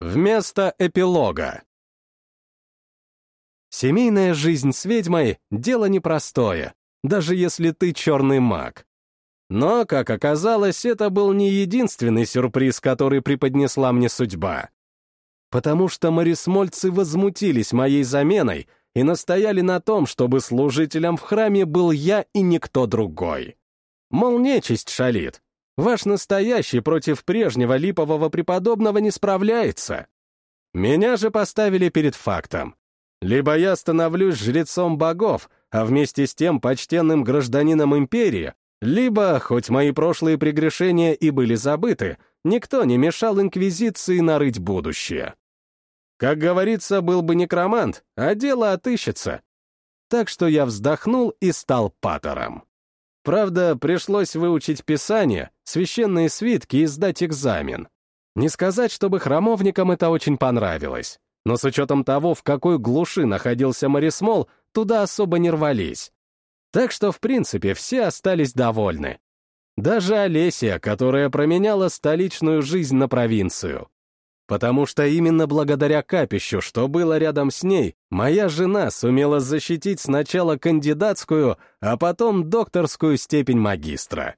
Вместо эпилога. Семейная жизнь с ведьмой — дело непростое, даже если ты черный маг. Но, как оказалось, это был не единственный сюрприз, который преподнесла мне судьба. Потому что морисмольцы возмутились моей заменой и настояли на том, чтобы служителем в храме был я и никто другой. Мол, нечисть шалит, Ваш настоящий против прежнего липового преподобного не справляется. Меня же поставили перед фактом. Либо я становлюсь жрецом богов, а вместе с тем почтенным гражданином империи, либо, хоть мои прошлые прегрешения и были забыты, никто не мешал Инквизиции нарыть будущее. Как говорится, был бы некромант, а дело отыщется. Так что я вздохнул и стал патором. Правда, пришлось выучить Писание, священные свитки и сдать экзамен. Не сказать, чтобы храмовникам это очень понравилось. Но с учетом того, в какой глуши находился Морисмол, туда особо не рвались. Так что, в принципе, все остались довольны. Даже Олесия, которая променяла столичную жизнь на провинцию потому что именно благодаря капищу, что было рядом с ней, моя жена сумела защитить сначала кандидатскую, а потом докторскую степень магистра.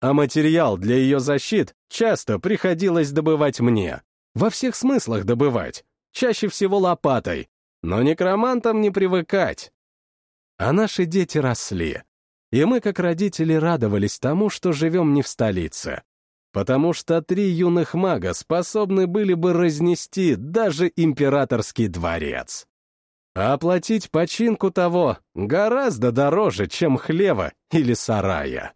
А материал для ее защит часто приходилось добывать мне. Во всех смыслах добывать, чаще всего лопатой, но некромантам не привыкать. А наши дети росли, и мы, как родители, радовались тому, что живем не в столице потому что три юных мага способны были бы разнести даже императорский дворец. А оплатить починку того гораздо дороже, чем хлева или сарая.